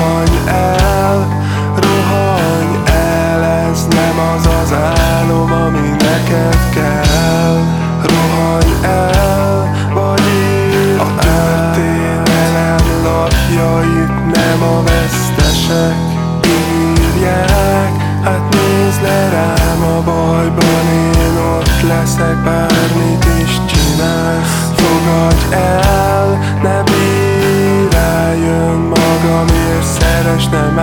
Rohanj el, rohanj el Ez nem az az álom, ami neked kell. Rohanj el, vagy írd A történelem lapjait nem a vesztesek írják. Hát nézd le rám a bajban, én ott leszek Bármit is csinálsz, fogadj el, ne bír rájön magamért Szeres, nem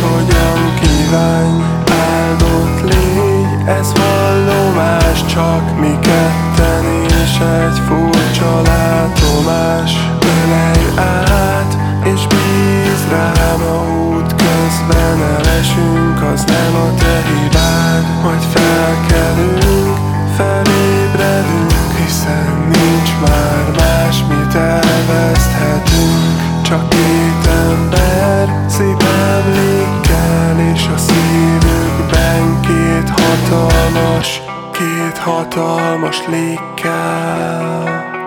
hogyan kívánj. Áldott légy, ez vallomás Csak mi ketten és egy furcsa látomás. Ölej át, és bíz rám a út közben elesünk Az nem a te hibád, majd felkelünk Felébredünk, hiszen nincs már más, mit elveszthetünk Csak két ember, szép emlékkel És a szívükben két hatalmas, két hatalmas lékkel